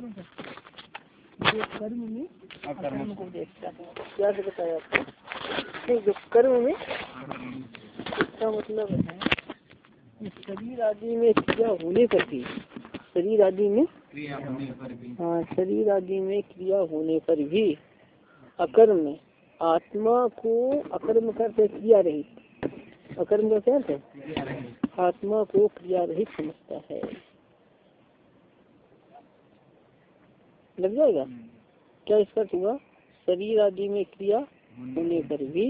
जो कर्म में अकर्म को देखता है। क्या बताया आपको जो कर्म में इसका मतलब है शरीर आदि में क्रिया होने पर भी शरीर आदि में हाँ शरीर आदि में क्रिया होने पर भी अकर्म आत्मा को अकर्म करते क्रिया रहित अकर्म का क्या है? आत्मा को क्रिया रहित समझता है। लग जाएगा? क्या इसका हुआ शरीर आदि में क्रिया होने पर भी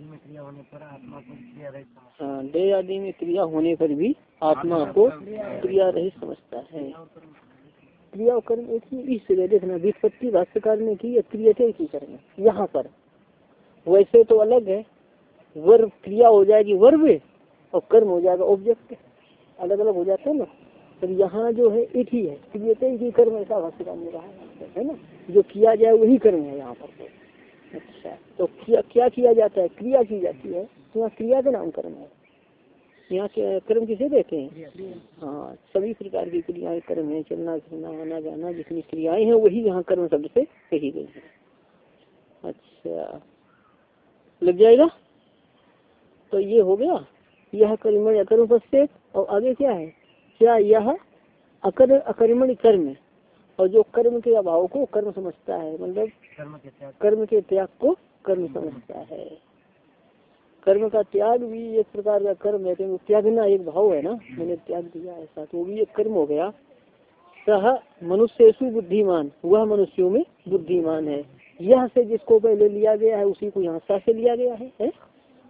में क्रिया होने पर आत्मा को क्रिया हाँ। देह आदि में क्रिया होने पर भी आत्मा को क्रिया रहित समझता है। क्रिया और कर्म। एक ही इस जगह देखना विस्पत्ति भाष्यकार ने की या क्रियते की कर्म यहाँ पर। वैसे तो अलग है। वर्ब क्रिया हो जाएगी वर्ब और कर्म हो जाएगा ऑब्जेक्ट अलग अलग हो जाते हैं ना। पर यहाँ जो है एक ही है। ही कर्म ऐसा भाष्यकार ने कहा है ना? जो किया जाए वही कर्म है यहाँ पर तो। अच्छा तो क्या क्या किया जाता है? क्रिया की जाती है। तो यहाँ क्रिया का नाम कर्म है। यहाँ के कर्म किसे देते हैं? हाँ सभी प्रकार की क्रियाएँ कर्म है चलना फिरना आना जाना जितनी क्रियाएँ हैं वही यहाँ कर्म शब्द से कही गई है। अच्छा लग जाएगा? तो ये हो गया। यह कर्मण अकर्म पश्चेत और आगे क्या है? क्या यह अकर अकर्मण कर्म और जो कर्म के अभाव को कर्म समझता है मतलब कर्म के त्याग कर्म के त्याग को कर्म समझता है। कर्म का त्याग भी एक प्रकार का कर्म है क्योंकि त्यागना एक भाव है ना। मैंने त्याग दिया ऐसा तो वो भी एक कर्म हो गया। सह मनुष्य बुद्धिमान वह मनुष्यों में बुद्धिमान है। यह से जिसको पहले लिया गया है उसी को यहाँ से लिया गया है, है?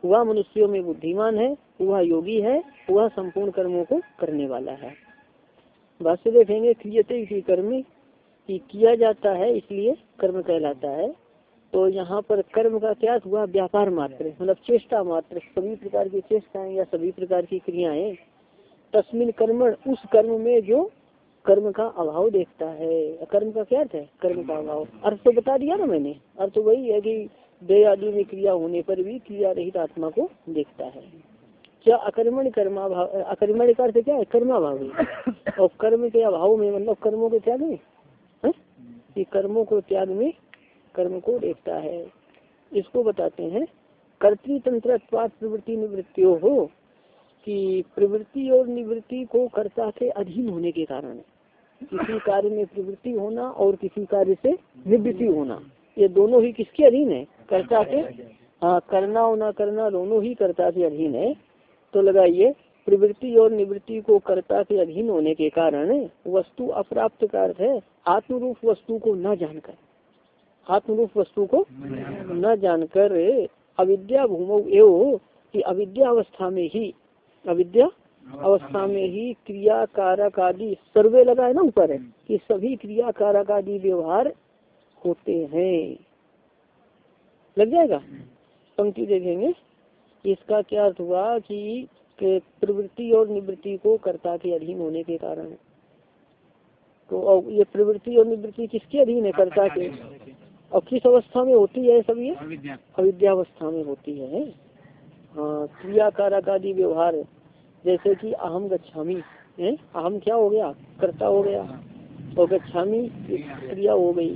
वह मनुष्यों में बुद्धिमान है। वह योगी है, वह संपूर्ण कर्मों को करने वाला है। भाष्य देखेंगे, क्रियते की कर्म, की किया जाता है, इसलिए कर्म कहलाता है। तो यहाँ पर कर्म का क्या हुआ? व्यापार मात्र मतलब चेष्टा मात्र। सभी प्रकार की चेष्टाएँ या सभी प्रकार की क्रियाएँ, तस्मिन कर्म, उस कर्म में जो कर्म का अभाव देखता है। कर्म का क्या है? कर्म का अभाव। अर्थ तो बता दिया ना मैंने। अर्थ वही है कि दे आदि में क्रिया होने पर भी क्रिया रहित आत्मा को देखता है। क्या अकर्मण कर्माभाव अकर्मण का अर्थ क्या है? कर्माभाव और कर्म के अभाव में मतलब कर्मों के त्याग में कि कर्मों को त्याग में कर्म को देखता है। इसको बताते हैं, कर्तृतंत्र प्रवृत्ति निवृत्तियों हो, कि प्रवृत्ति और निवृत्ति को कर्ता के अधीन होने के कारण किसी कार्य में प्रवृत्ति होना और किसी कार्य से निवृत्ति होना, ये दोनों ही किसके अधीन है? कर्ता के हाँ करना और न करना दोनों ही कर्ता के अधीन है। तो लगाइए। प्रवृत्ति और निवृत्ति को कर्ता के अधीन होने के कारण वस्तु अप्राप्त का अर्थ है, आत्मरूप वस्तु को न जानकर। आत्मरूप वस्तु को न जानकर अविद्या भूमो एवं कि अविद्या अवस्था में ही, अविद्या अवस्था में ही क्रिया कारक आदि सर्वे लगा है ना ऊपर है कि सभी क्रिया कारक आदि व्यवहार होते हैं। लग जाएगा? पंक्ति देखेंगे। इसका क्या अर्थ हुआ कि प्रवृत्ति और निवृत्ति को कर्ता के अधीन होने के कारण? तो ये प्रवृत्ति और निवृत्ति किसके अधीन है? कर्ता के। और किस अवस्था में होती है सब ये अविद्यावस्था में होती है। हाँ क्रिया कारक आदि व्यवहार जैसे कि अहम गच्छामी। है? अहम क्या हो गया? कर्ता हो गया। और गच्छामी क्रिया हो गई।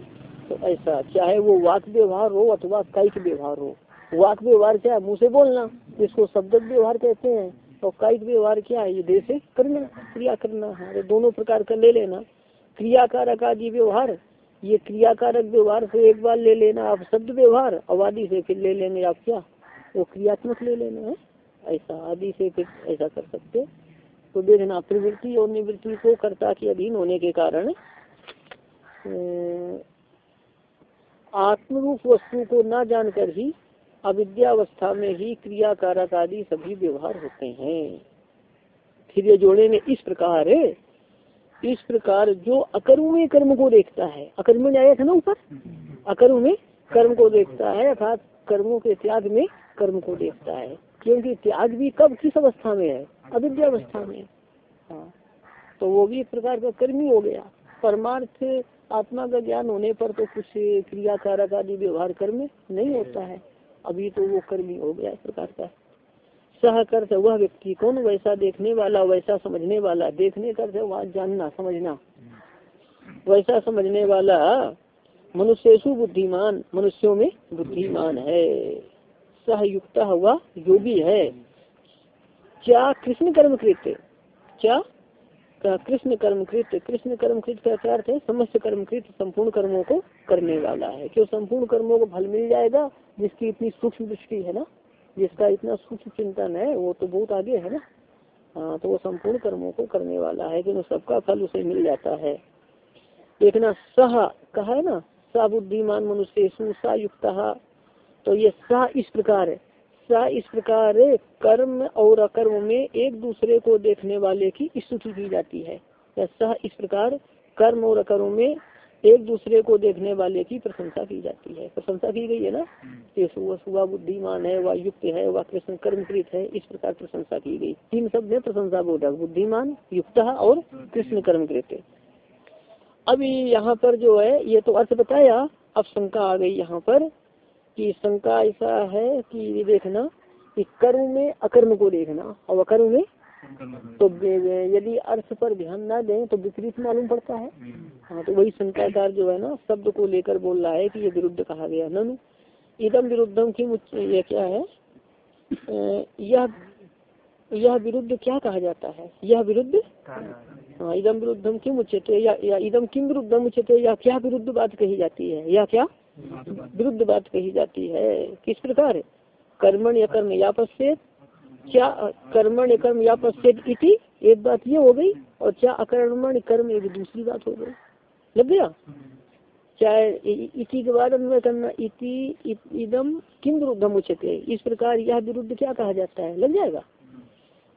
तो ऐसा चाहे वो वाक व्यवहार हो अथवा कायिक व्यवहार हो वाक व्यवहार क्या है मुँह से बोलना इसको शब्द व्यवहार कहते हैं, और कायिक व्यवहार क्या है ये देह से करना, क्रिया करना है दोनों प्रकार का ले लेना। क्रियाकारक आदि व्यवहार, ये क्रियाकारक व्यवहार से एक बार ले लेना, आप शब्द व्यवहार और आदि से फिर ले लेंगे, आप क्या? वो क्रियात्मक ले लेना है। ऐसा आदि से फिर ऐसा कर सकते तो देखना, प्रवृत्ति और निवृत्ति को कर्ता के अधीन होने के कारण आत्मरूप वस्तु को न जानकर ही अविद्यावस्था में ही क्रिया कारक आदि सभी व्यवहार होते हैं। फिर ये जोड़े में इस प्रकार इस प्रकार जो अकर्म कर्म को देखता है, अकर्म में आया था ना ऊपर? अकर्म में कर्म को देखता है, अर्थात कर्मों के त्याग में कर्म को देखता है। क्योंकि त्याग भी कब किस अवस्था में है? अविद्यावस्था में। हाँ। तो वो भी एक प्रकार का कर्मी हो गया। परमार्थ आत्मा का ज्ञान होने पर तो कुछ क्रिया कारक आदि व्यवहार कर्म नहीं होता है। अभी तो वो कर्मी हो गया इस प्रकार का। सहकर्त, वह व्यक्ति कौन वैसा देखने वाला, वैसा समझने वाला? देखने कर वह जानना, समझना। वैसा समझने वाला मनुष्यसु बुद्धिमान, मनुष्यों में बुद्धिमान है। सहयुक्त हुआ योगी है। क्या कृष्ण कर्म कृत्य क्या? का कृष्ण कर्म कृत, कृष्ण कर्म कृत का क्या अर्थ है? समस्त कर्म कृत संपूर्ण कर्मों को करने वाला है। क्यों संपूर्ण कर्मों को फल मिल जाएगा, जिसकी इतनी सूक्ष्म दृष्टि है ना, जिसका इतना सूक्ष्म चिंतन है, वो तो बहुत आगे है ना। हाँ तो वो संपूर्ण कर्मों को करने वाला है कि सबका फल उसे मिल जाता है। एक ना सह कहा है ना सा बुद्धिमान मनुष्य सा युक्त तो ये सह इस प्रकार है। सा इस प्रकार कर्म और अकर्म में एक दूसरे को देखने वाले की स्तुति की जाती है। सा इस प्रकार कर्म और अकर्म में एक दूसरे को देखने वाले की प्रशंसा की जाती है। प्रशंसा की गई है ना? वह बुद्धिमान है, वह युक्त है, वह कृष्ण कर्मकृत है, इस प्रकार प्रशंसा की गई। तीन शब्द है, प्रशंसा बोधक बुद्धिमान, युक्त और कृष्ण कर्मकृत अभी यहाँ पर जो है, ये तो अर्थ बताया, अब शंका आ गई यहाँ पर। कि शंका ऐसा है कि ये देखना कि कर्म में अकर्म को देखना और अकर्म में तो यदि अर्थ पर ध्यान ना दें तो विपरीत मालूम पड़ता है। हाँ तो वही शंकाकार जो है ना शब्द को लेकर बोल रहा है कि ये विरुद्ध कहा गया। ननु इदम विरुद्धम की ये क्या है? यह यह विरुद्ध क्या कहा जाता है? यह विरुद्ध? हाँ इदम विरुद्धम किम उच्चते या, इदम किम विरुद्धम उच्चते या क्या विरुद्ध बात कही जाती है? या क्या? विरुद्ध बात कही जाती है। किस प्रकार? कर्मण या कर्म या पश्चेत क्या कर्मण कर्म या पश्चेत इति? एक बात ये हो गई और क्या अकर्मण कर्म एक दूसरी बात हो गई। लग गया? चाहे इति के बाद अन्वय करना, इति इदम किम विरुद्धम उचित इस प्रकार यह विरुद्ध क्या कहा जाता है? लग जाएगा?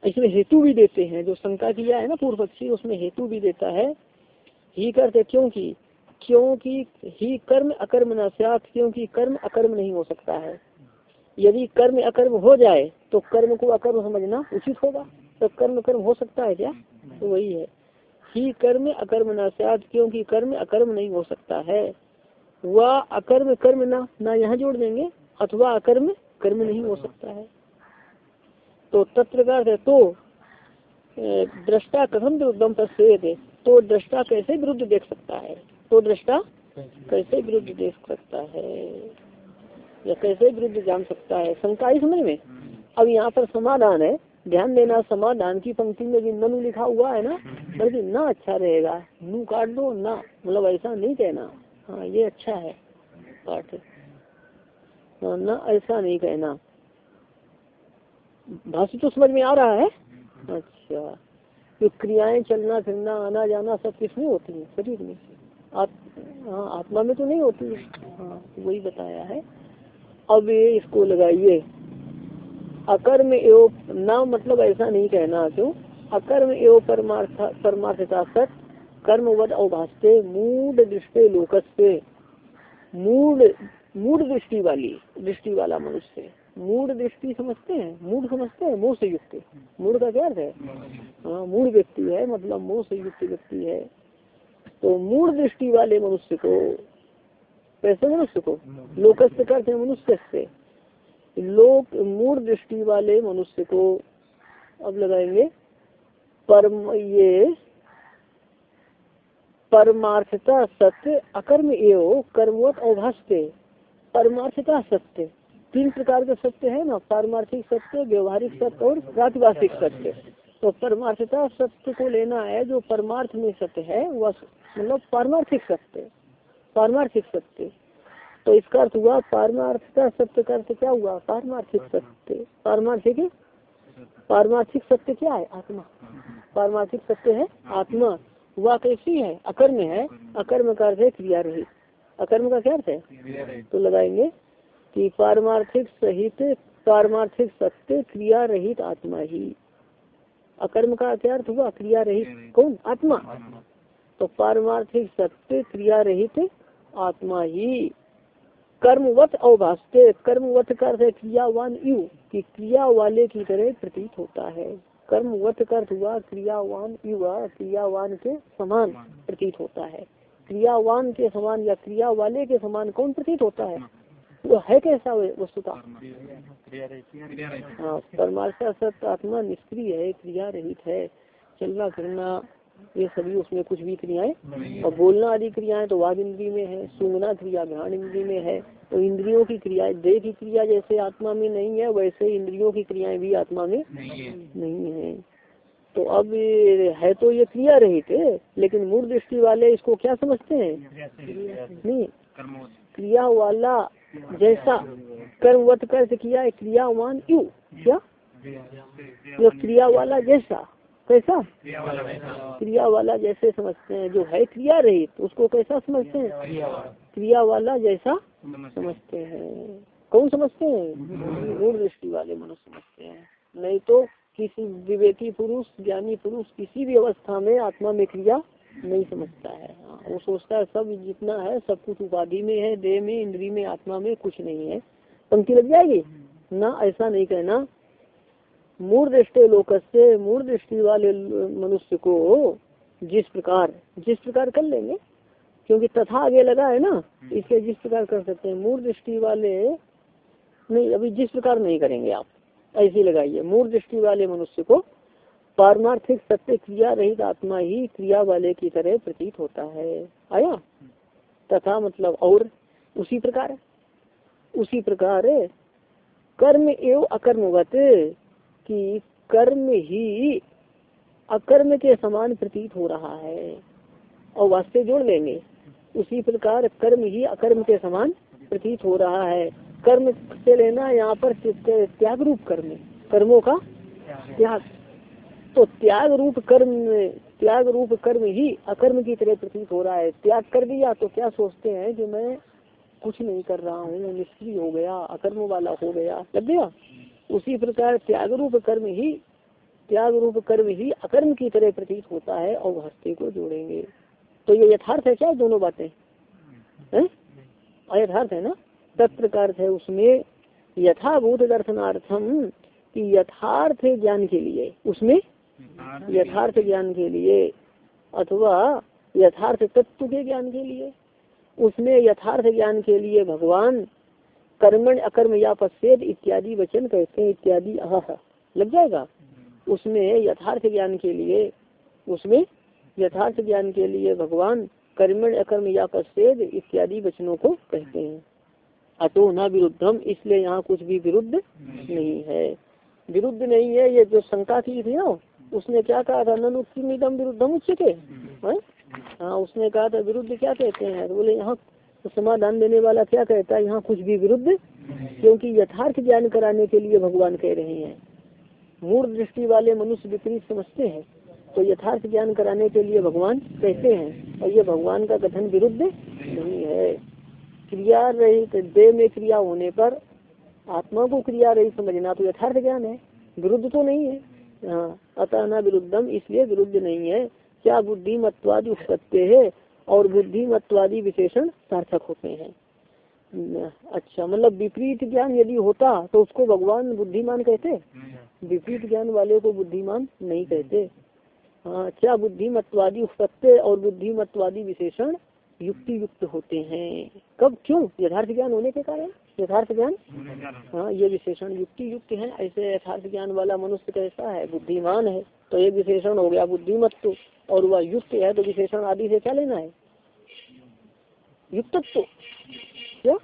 इसमें हेतु भी देते हैं। जो शंका किया है ना पूर्व पक्षी उसमें हेतु भी देता है। ही करते क्योंकि क्योंकि ही कर्म अकर्म न सात क्योंकि कर्म अकर्म नहीं हो सकता है। यदि कर्म अकर्म हो जाए तो कर्म को अकर्म समझना उचित होगा। तो कर्म कर्म हो सकता है क्या? तो वही है। ही कर्म अकर्म न सात क्योंकि कर्म अकर्म नहीं हो सकता है। वह अकर्म कर्म ना ना यहाँ जोड़ देंगे, अथवा अकर्म कर्म नहीं हो सकता है। तो तत्र का तो दृष्टा कथम विरुद्धम तस्वीर तो दृष्टा कैसे विरुद्ध देख सकता है? तो दृष्टा कैसे? विरुद्ध देख सकता है? या कैसे विरुद्ध जान सकता है? शंका ही समझ में। अब यहाँ पर समाधान है। ध्यान देना समाधान की पंक्ति में भी ननु लिखा हुआ है ना? बल्कि ना अच्छा रहेगा। नू काट दो ना। मतलब ऐसा नहीं कहना। हाँ ये अच्छा है पाठ। ना ऐसा नहीं कहना। भाषा तो समझ में आ रहा है? अच्छा। तो क्रियाएँ चलना फिरना आना जाना सब किसमें होती है? शरीर में। हाँ आत्मा में तो नहीं होती है। हाँ वही बताया है। अब ये इसको लगाइए। अकर्म एवं, ना मतलब ऐसा नहीं कहना, क्यों? अकर्म एवं परमार्थ, परमार्थता कर्मवद अवभाषते मूड दृष्टि लोकस से मूड मूड दृष्टि वाली, दृष्टि वाला मनुष्य। मूड दृष्टि समझते हैं? मूड समझते हैं? मोह से युक्त। मूड का क्या है? हाँ मूड व्यक्ति है मतलब मोह से युक्त व्यक्ति है। तो मूल दृष्टि वाले मनुष्य को, कैसे मनुष्य को? लोकस्य करते मनुष्य से। लोक मूड दृष्टि वाले मनुष्य को अब लगाएँगे। परम ये परमार्थता सत्य, अकर्म एवं कर्मवत अवभाष्य परमार्थता सत्य। तीन प्रकार के सत्य है ना? पारमार्थिक सत्य, व्यवहारिक सत्य और प्रातिभाषिक सत्य। तो परमार्थता सत्य को लेना है जो परमार्थ में सत्य है वह मतलब पारमार्थिक सत्य पारमार्थिक सत्य। तो इसका अर्थ हुआ पारमार्थता सत्य का अर्थ क्या हुआ? पारमार्थिक सत्य। पारमार्थिक पारमार्थिक सत्य क्या है? आत्मा। पारमार्थिक सत्य है? आत्मा। वह कैसी है? अकर्म है। अकर्म का अर्थ है क्रिया रहित अकर्म का क्या अर्थ है? तो लगाएँगे कि पारमार्थिक सहित पारमार्थिक सत्य क्रिया रहित आत्मा ही। अकर्म का क्या अर्थ हुआ? क्रिया रहित कौन? आत्मा। तो पारमार्थिक सत्य क्रिया रहित आत्मा ही। कर्मवत अवभाषते कर्मवत का अर्थ क्रियावान यु कि क्रिया वाले की तरह प्रतीत होता है। कर्मवत का अर्थ हुआ क्रियावान युवा क्रियावान के समान प्रतीत होता है। क्रियावान के समान या क्रिया वाले के समान कौन प्रतीत होता है? वो है कैसा वस्तुता? हाँ परमार्थ सत्य आत्मा निष्क्रिय है क्रिया रहित है चलना फिरना ये सभी उसमें कुछ भी क्रियाएँ और बोलना आदि क्रियाएँ तो वाद इंद्री में है सुंगना क्रिया घ्राण इंद्री में है तो इंद्रियों की क्रियाएँ देह की क्रिया जैसे आत्मा में नहीं है वैसे इंद्रियों की क्रियाएँ भी आत्मा में नहीं है। तो अब है तो ये क्रिया रहित है लेकिन मूल दृष्टि वाले इसको क्या समझते हैं? नहीं। क्रिया वाला जैसा कर्मवत कर्त किया क्रियावान यू क्या? जो क्रिया वाला जैसा, कैसा? क्रिया वाला जैसे समझते हैं, जो है क्रिया रहित, उसको कैसा समझते हैं? क्रिया वाला जैसा समझते हैं। कौन समझते हैं? मूल दृष्टि वाले मनुष्य समझते हैं। नहीं तो किसी विवेकी पुरुष, ज्ञानी पुरुष किसी भी अवस्था में आत्मा में क्रिया नहीं समझता है हाँ, वो सोचता है सब जितना है सब कुछ उपाधि में है देह में इंद्री में आत्मा में कुछ नहीं है। पंक्ति लग जाएगी? ना ऐसा नहीं कहना। मूर दृष्टि लोक से मूर दृष्टि वाले मनुष्य को जिस प्रकार जिस प्रकार कर लेंगे क्योंकि तथा आगे लगा है ना इसके जिस प्रकार कर सकते हैं। मूर दृष्टि वाले नहीं अभी जिस प्रकार नहीं करेंगे आप ऐसे लगाइए। मूर दृष्टि वाले मनुष्य को पारमार्थिक सत्य क्रिया रहित आत्मा ही क्रिया वाले की तरह प्रतीत होता है। आया? तथा मतलब और उसी प्रकार उसी प्रकार कर्म एवं अकर्मवत कि कर्म ही अकर्म के समान प्रतीत हो रहा है। और वास्तव जोड़ लेंगे। उसी प्रकार कर्म ही अकर्म के समान प्रतीत हो रहा है। कर्म से लेना यहाँ पर त्याग रूप कर्म। कर्मों का त्याग। तो त्याग रूप कर्म, त्याग रूप कर्म ही अकर्म की तरह प्रतीत हो रहा है। त्याग कर दिया तो क्या सोचते हैं कि मैं कुछ नहीं कर रहा हूँ, निष्क्रिय हो गया, अकर्म वाला हो गया, लग गया? उसी प्रकार त्याग रूप कर्म ही, त्याग रूप कर्म ही अकर्म की तरह प्रतीत होता है और हस्ते को जोड़ेंगे। तो ये यथार्थ है क्या दोनों बातें? यथार्थ है ना? तत्प्रकार है उसमें यथाभूत दर्शनार्थम कि यथार्थ ज्ञान के लिए। उसमें यथार्थ ज्ञान। के लिए अथवा यथार्थ तत्व के ज्ञान के लिए। उसमें यथार्थ ज्ञान के लिए भगवान कर्मण अकर्म या पश्चेद इत्यादि वचन कहते हैं इत्यादि अह लग जाएगा? उसमें यथार्थ ज्ञान के लिए उसमें यथार्थ ज्ञान के लिए भगवान कर्मण अकर्म या पश्चेद इत्यादि वचनों को कहते हैं। अतो न विरुद्धम इसलिए यहाँ कुछ भी विरुद्ध नहीं है। विरुद्ध नहीं है ये जो शंका की थी ना उसने क्या कहा था? ननुक्तिमिदम विरुद्धम उच्चते हाँ? उसने कहा था, विरुद्ध क्या कहते हैं? तो बोले, यहाँ तो समाधान देने वाला क्या कहता है? यहाँ कुछ भी विरुद्ध? क्योंकि यथार्थ ज्ञान कराने के लिए भगवान कह रहे हैं। मूर्ख दृष्टि वाले मनुष्य विपरीत समझते हैं। तो यथार्थ ज्ञान कराने के लिए भगवान कहते हैं। और ये भगवान का कथन विरुद्ध नहीं है। क्रिया रहित, देह में क्रिया होने पर आत्मा को क्रिया रहित समझना तो यथार्थ ज्ञान है। विरुद्ध तो नहीं है हाँ। अतः न विरुद्धम इसलिए विरुद्ध नहीं है। क्या बुद्धि मत्वादि उत्पत्ति है और बुद्धि मत्वादि विशेषण सार्थक होते हैं? अच्छा मतलब विपरीत ज्ञान यदि होता तो उसको भगवान बुद्धिमान कहते? विपरीत ज्ञान वाले को बुद्धिमान नहीं कहते। हाँ क्या बुद्धि मत्वादि उत्पत्ति और बुद्धि मत्वादि विशेषण युक्ति युक्त होते हैं। कब, क्यों? यथार्थ ज्ञान होने के कारण? यथार्थ ज्ञान? हाँ ये विशेषण युक्ति युक्त है। ऐसे यथार्थ ज्ञान वाला मनुष्य कैसा है, बुद्धिमान है। तो एक विशेषण हो गया बुद्धिमत्व और वह युक्त है तो विशेषण आदि से क्या लेना है? युक्तत्व। क्या?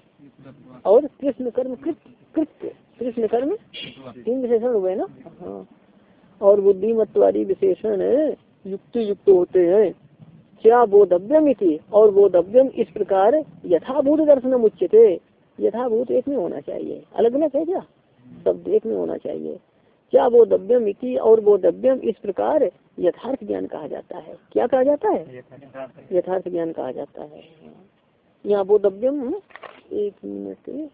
और कृष्ण कर्म कृत, कृत्य। कृष्ण कर्म तीन विशेषण हुए ना? हाँ। और बुद्धिमत्वादी विशेषण युक्ति युक्त होते हैं। क्या बोधव्यम इति? और बोधव्यम इस प्रकार यथाभूत दर्शनम उच्चते यथाभूत एक में होना चाहिए। अलग अलग है क्या? शब्द एक में होना चाहिए। क्या बोधव्यम इति और बोधव्यम इस प्रकार यथार्थ ज्ञान कहा जाता है? क्या कहा जाता है? यथार्थ ज्ञान कहा जाता है। यहाँ बोधव्यम एक मिनट।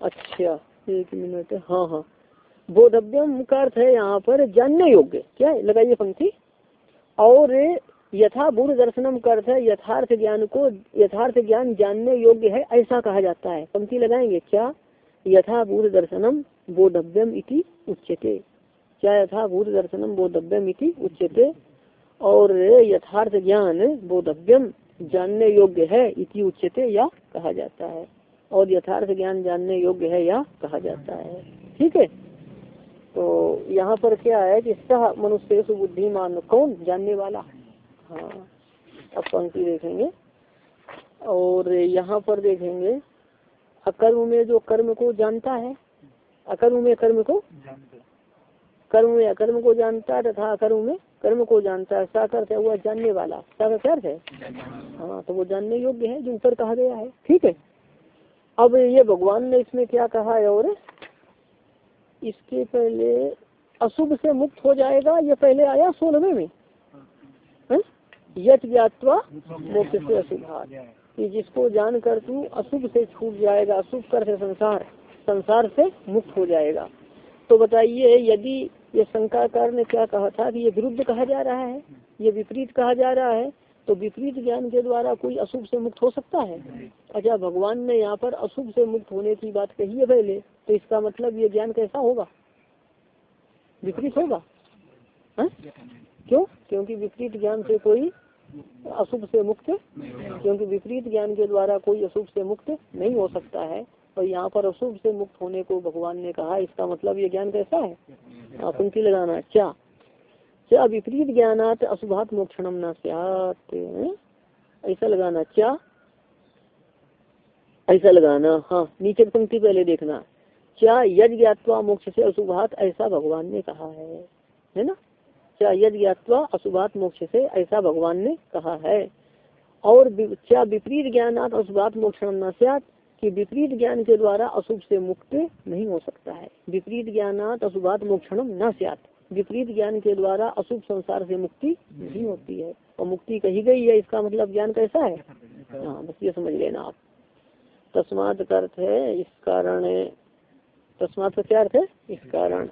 अच्छा एक मिनट। हाँ हाँ। बोधव्यम का अर्थ है यहाँ पर, जानने योग्य। क्या लगाइए पंक्ति। और यथाभूत दर्शनम का अर्थ है यथार्थ ज्ञान को, यथार्थ ज्ञान जानने योग्य है, ऐसा कहा जाता है। पंक्ति लगाएँगे, क्या? यथाभूत दर्शनम बोधव्यम इति उच्चते क्या यथाभूत दर्शनम बोधव्यम इति उच्चते और यथार्थ ज्ञान बोधव्यम जानने योग्य है इति उच्चते या कहा जाता है। और यथार्थ ज्ञान जानने योग्य है, या कहा जाता है। ठीक है? तो यहाँ पर क्या है कि सह मनुष्य बुद्धिमान कौन? जानने वाला। हाँ अब पंक्ति देखेंगे। और यहाँ पर देखेंगे अकर्म में जो कर्म को जानता है अकर्म में कर्म को कर्म में अकर्म को जानता है तथा अकर्म में कर्म को जानता है। सा है वह जानने वाला। सा का क्या अर्थ है? हाँ तो वो जानने योग्य है जो ऊपर कहा गया है। ठीक है? अब ये भगवान ने इसमें क्या कहा है और इसके पहले अशुभ से मुक्त हो जाएगा ये पहले आया सोलहवें में? यथ ज्ञातवा मोक्ष से अशुभात कि जिसको जानकर तू अशुभ से छूट जाएगा, अशुभ कर से संसार संसार से मुक्त हो जाएगा। तो बताइए, यदि ये शंकाकार ने क्या कहा था कि ये विरुद्ध कहा जा रहा है, ये विपरीत कहा जा रहा है तो विपरीत ज्ञान के द्वारा कोई अशुभ से मुक्त हो सकता है? अच्छा भगवान ने यहाँ पर अशुभ से मुक्त होने की बात कही है पहले तो इसका मतलब ये ज्ञान कैसा होगा? विपरीत होगा? है? क्यों? क्योंकि विपरीत ज्ञान से कोई अशुभ से मुक्त, क्योंकि विपरीत ज्ञान के द्वारा कोई अशुभ से मुक्त नहीं हो सकता है। और यहाँ पर अशुभ से मुक्त होने को भगवान ने कहा, इसका मतलब ये ज्ञान कैसा है? आप पंक्ति लगाना क्या? क्या विपरीत ज्ञानात अशुभात मोक्षणम न ऐसा लगाना। क्या? ऐसा लगाना। हाँ नीचे पंक्ति पहले देखना। क्या यद ज्ञातवा मोक्ष से अशुभात ऐसा भगवान ने कहा है? है ना? क्या यद ज्ञातवा अशुभात मोक्ष से, ऐसा भगवान ने कहा है। और क्या विपरीत ज्ञानात अशुभात सियात कि विपरीत ज्ञान के द्वारा अशुभ से मुक्त नहीं हो सकता है। विपरीत ज्ञानात अशुभात मोक्षणम न सियात। विपरीत ज्ञान के द्वारा अशुभ संसार से मुक्ति नहीं होती है। और मुक्ति कही गई है, इसका मतलब ज्ञान कैसा है? हाँ बस ये समझ लेना आप। तस्मात का अर्थ है, इस कारण तस्मात का क्या अर्थ है, इस कारण।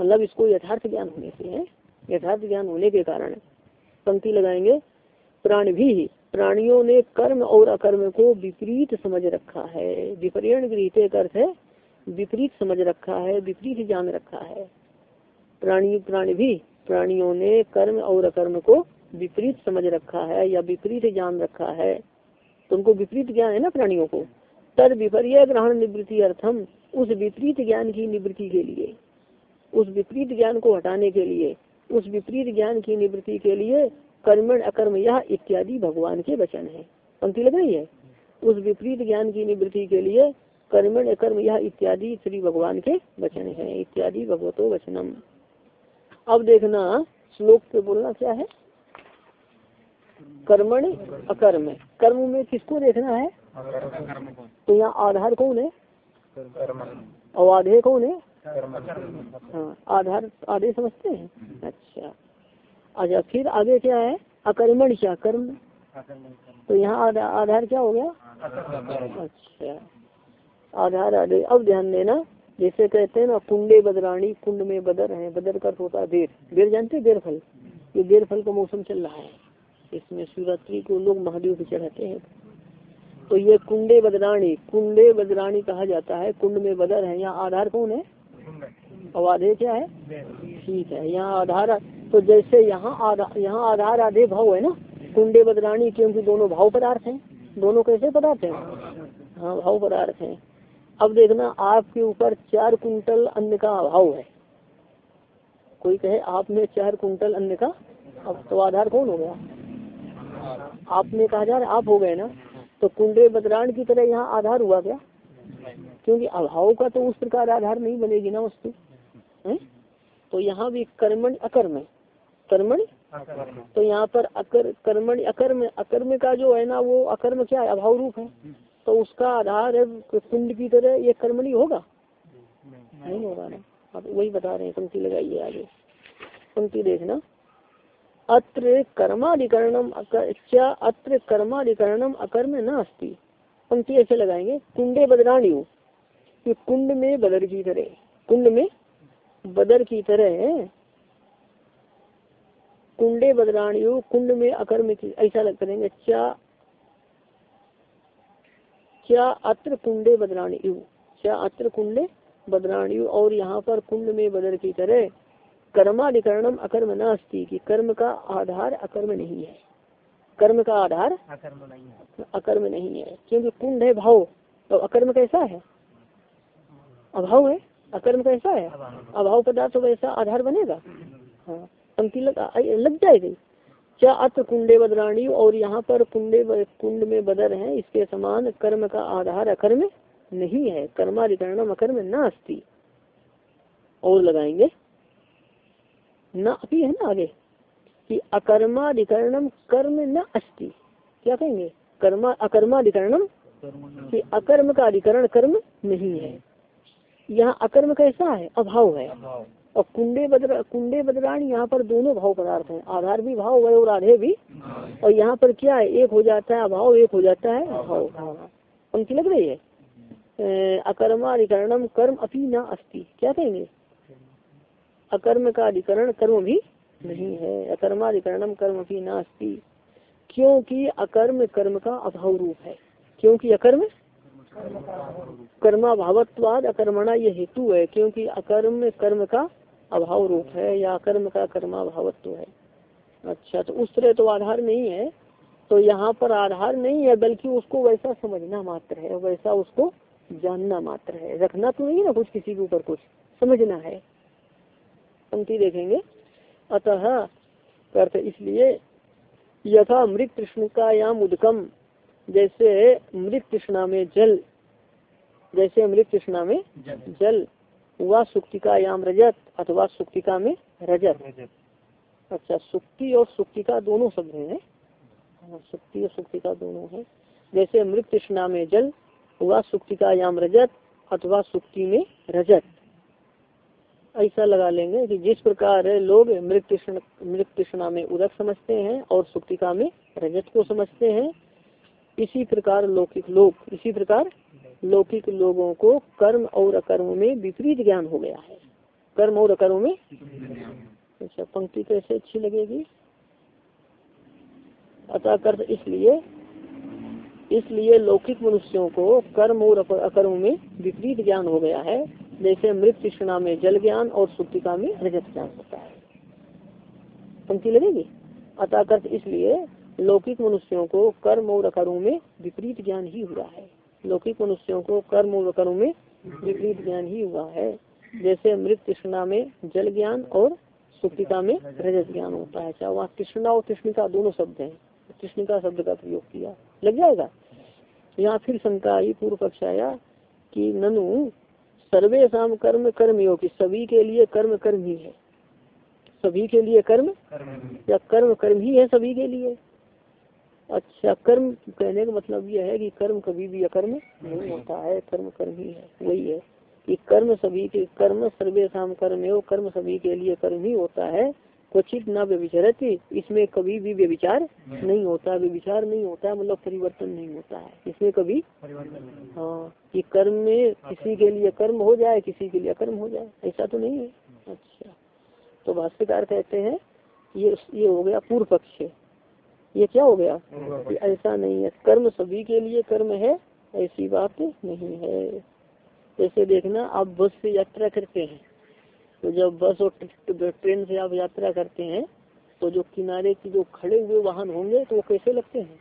मतलब इसको यथार्थ ज्ञान होने से है। यथार्थ ज्ञान होने के कारण पंक्ति लगाएँगे। प्राण भी प्राणियों ने कर्म और अकर्म को विपरीत समझ रखा है। विपरीण गृहित अर्थ है विपरीत समझ रखा है, विपरीत जान रखा है। प्राणी प्राणी भी प्राणियों ने कर्म और अकर्म को विपरीत समझ रखा है या विपरीत जान रखा है। तो उनको विपरीत ज्ञान है ना प्राणियों को? तद विपर्य ग्रहण निवृत्ति अर्थम, उस विपरीत ज्ञान की निवृत्ति के लिए, उस विपरीत ज्ञान को हटाने के लिए। उस विपरीत ज्ञान की निवृत्ति के लिए कर्मण अकर्म यह इत्यादि भगवान के वचन है। पंक्ति लग रही है? उस विपरीत ज्ञान की निवृत्ति के लिए कर्मण अकर्म यह इत्यादि श्री भगवान के वचन है। इत्यादि भगवतो वचनम। अब देखना श्लोक पे बोलना क्या है? कर्मण अकर्म। कर्म में किसको देखना है? तो यहाँ आधार कौन है? और आधे कौन है? हाँ आधार आधे समझते हैं? अच्छा। अच्छा फिर आगे क्या है? अकर्मण क्या? कर्म? तो यहाँ आधार क्या हो गया? अच्छा। आधार आधे अब ध्यान देना, जैसे कहते हैं ना, कुंडे बदराणी, कुंड में बदर है, बदर का होता है देर बेर जानते बेर फल ये बेर फल का मौसम चल रहा है। इसमें शिवरात्रि को लोग महादेव पे चढ़ाते हैं। तो ये कुंडे बदराणी कुंडे बदराणी कहा जाता है, कुंड में बदर है। यहाँ आधार कौन है? आधे क्या है? ठीक है, यहाँ आधार तो जैसे यहाँ यहाँ आधार आधे भाव है ना? कुंडे बदरानी क्योंकि दोनों भाव पदार्थ हैं। दोनों कैसे पदार्थ हैं? हाँ भाव पदार्थ हैं। अब देखना, आपके ऊपर चार कुंटल अन्न का अभाव है। कोई कहे, आप में चार कुंटल अन्न का अब तो आधार कौन हो गया? आपने कहा जा रहा आप हो गए ना? तो कुंडे बदरान की तरह यहाँ आधार हुआ क्या? क्योंकि अभाव का तो उस प्रकार आधार नहीं बनेगी ना वस्तु। है? तो यहाँ भी कर्मण अकर्म कर्मण? तो यहाँ पर अकर कर्मण अकर्म अकर्म का जो है ना वो अकर्म क्या है? अभाव रूप है। तो उसका आधार है कुंड की तरह ये कर्मणी होगा? नहीं। होगा ना। आप वही बता रहे हैं पंक्ति लगाइए आगे। पंक्ति देखना। अत्र कर्माधिकरणम क्या अत्र कर्माधिकरणम अकर्म न अस्ति पंक्ति ऐसे लगाएँगे कुंडे बदराणी कि कुंड में बदर की तरह कुंड में बदर की तरह कुंडे बदराणियों कुंड में अकर्म की ऐसा लग करेंगे क्या क्या अत्र कुंडे बदराणी क्या अत्र कुंडे बदराणी और यहाँ पर कुंड में बदर की तरह कर्माधिकरणम अकर्म न अस्ति कि कर्म का आधार अकर्म नहीं है। कर्म का आधार अकर्म नहीं है। अकर्म नहीं है क्योंकि कुंड है भाव तो अकर्म कैसा है? अभाव है, अकर्म कैसा है। अभाव पदार्थ वैसा आधार बनेगा। हाँ पंक्ति लग लग जाएगी। क्या अत कुंडे बदराणी, और यहाँ पर कुंडे कुंड में बदर है, इसके समान कर्म का आधार अकर्म नहीं है। कर्माधिकरणम अकर्म न अस्ति और लगाएँगे। न, अभी है ना आगे, कि अकर्माधिकरणम कर्म न अस्ति क्या कहेंगे? कर्मा अकर्माधिकरणम कि अकर्म का अधिकरण कर्म नहीं है। यहाँ अकर्म कैसा है? अभाव है। और कुंडे बदरा कुंडे बदराणी यहाँ पर दोनों भाव पदार्थ हैं। आधार भी भाव है और आधे भी। और यहाँ पर क्या है? एक हो जाता है अभाव एक हो जाता है अभाव। पंक्ति लग रही है? अकर्माधिकरणम कर्म अपनी न अस्ति। क्या कहेंगे? अकर्म का अधिकरण कर्म भी नहीं है। अकर्माधिकरणम कर्म अपनी न अस्ति। क्योंकि अकर्म कर्म का अभाव रूप है। क्योंकि अकर्म कर्मा भावत्वाद अकर्मणा ये हेतु है, क्योंकि अकर्म कर्म का अभाव रूप है, या अकर्म का कर्मा भावत्व है। अच्छा तो उस तरह तो आधार नहीं है। तो यहाँ पर आधार नहीं है, बल्कि उसको वैसा समझना मात्र है, वैसा उसको जानना मात्र है। रखना तो नहीं ना कुछ किसी के ऊपर कुछ, समझना है। पंक्ति देखेंगे। अतः, अर्थ इसलिए, यथा मृत कृष्ण का याम उदकम जैसे मृत कृष्णा में जल जैसे मृत कृष्णा में जल। व सुक्तिका याम रजत अथवा सुक्तिका में रजत। अच्छा सुक्ति और सुक्तिका दोनों शब्द हैं। सुक्ति और सुक्तिका दोनों है। जैसे मृत कृष्णा में जल व सुक्तिका याम रजत अथवा सुक्ति में रजत। ऐसा लगा लेंगे कि जिस प्रकार लोग मृत कृष्ण मृत कृष्णा में उदक समझते हैं और सुक्तिका में रजत को समझते हैं इसी प्रकार लौकिक लोग, इसी प्रकार लौकिक लोगों को कर्म और अकर्म में विपरीत ज्ञान हो गया है। कर्म और अकर्म में? अच्छा पंक्ति कैसे अच्छी लगेगी। अतः कर्त इसलिए इसलिए लौकिक मनुष्यों को कर्म और अकर्म में विपरीत ज्ञान हो गया है। जैसे मृत कृष्णा में जल ज्ञान और सुप्तिका में रजत ज्ञान होता है। पंक्ति लगेगी? अतः कर्त इसलिए लौकिक मनुष्यों को कर्म और अकर्म में विपरीत ज्ञान ही हुआ है। लौकिक मनुष्यों को कर्म और अकर्म में विपरीत ज्ञान ही हुआ है। जैसे मृत कृष्णा में जल ज्ञान और सुप्तिका में रजत ज्ञान होता है। चाहे वहाँ कृष्णा और कृष्णिका दोनों शब्द हैं। कृष्णिका शब्द का प्रयोग किया। लग जाएगा? यहाँ फिर शंका आई पूर्व पक्ष आया कि ननु सर्वे शाम कर्म कर्म योग सभी के लिए कर्म कर्म ही है। सभी के लिए कर्म? या कर्म कर्म ही है सभी के लिए? अच्छा कर्म कहने का मतलब यह है कि कर्म कभी भी अकर्म नहीं होता है कर्म कर्म ही है वही है कि कर्म सभी के कर्म सर्वे शाम कर्म योग कर्म सभी के लिए कर्म ही होता है क्वचित न व्यविचरत इसमें कभी भी व्यविचार नहीं। होता व्यविचार नहीं होता है मतलब परिवर्तन नहीं होता है इसमें कभी हाँ कि कर्म में किसी के लिए कर्म हो जाए किसी के लिए अकर्म हो जाए ऐसा तो नहीं है। अच्छा तो भाष्यकार कहते हैं ये ये हो गया पूर्व पक्ष ये क्या हो गया? ऐसा नहीं है। कर्म सभी के लिए कर्म है ऐसी बात नहीं है। जैसे देखना आप बस से यात्रा करते हैं तो जब बस और ट्रेन से आप यात्रा करते हैं तो जो किनारे की जो खड़े हुए वाहन होंगे तो वो कैसे लगते हैं?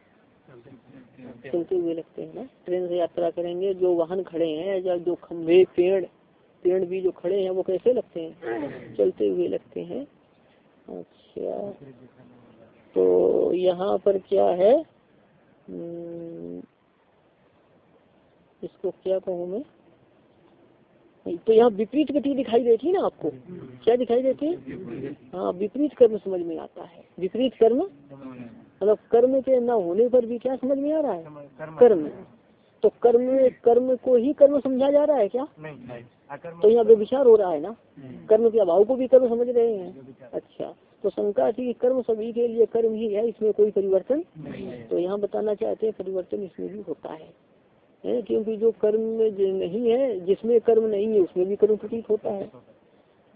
चलते हुए लगते हैं ना? ट्रेन से यात्रा करेंगे जो वाहन खड़े हैं या जो खंभे पेड़ पेड़ भी जो खड़े हैं वो कैसे लगते हैं। चलते हुए लगते हैं। अच्छा। तो यहाँ पर क्या है? इसको क्या कहूँ मैं? तो यहाँ विपरीत गति दिखाई देती है ना आपको? क्या दिखाई देती है? हाँ विपरीत कर्म समझ में आता है। विपरीत कर्म? मतलब कर्म के न होने पर भी क्या समझ में आ रहा है? कर्म। तो कर्म कर्म को ही कर्म समझा जा रहा है क्या? नहीं तो यहाँ विचार हो रहा है ना? कर्म के अभाव को भी कर्म समझ रहे हैं। अच्छा। तो शंका थी कर्म सभी के लिए कर्म ही है इसमें कोई परिवर्तन तो यहाँ बताना चाहते हैं परिवर्तन इसमें भी होता है। है क्योंकि जो कर्म में नहीं है जिसमें कर्म नहीं है उसमें भी कर्म प्रतीत होता है।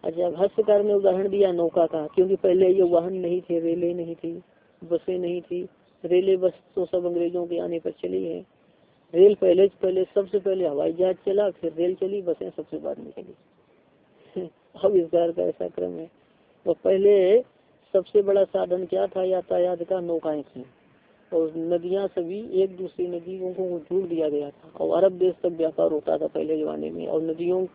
अच्छा भाष्यकार ने उदाहरण दिया नौका का क्योंकि पहले ये वाहन नहीं थे रेले नहीं थी बसें नहीं थी। रेले बस तो सब अंग्रेज़ों के आने पर चली है। रेल पहले पहले सबसे पहले हवाई जहाज़ चला फिर रेल चली बसें सबसे बाद में चली। अब इस बार का ऐसा क्रम है। और पहले सबसे बड़ा साधन क्या था? यातायात का नौकाएँ थी। और नदियाँ सभी एक दूसरी नदियों को जोड़ दिया गया था। और अरब देश तक व्यापार होता था पहले जमाने में। और नदियों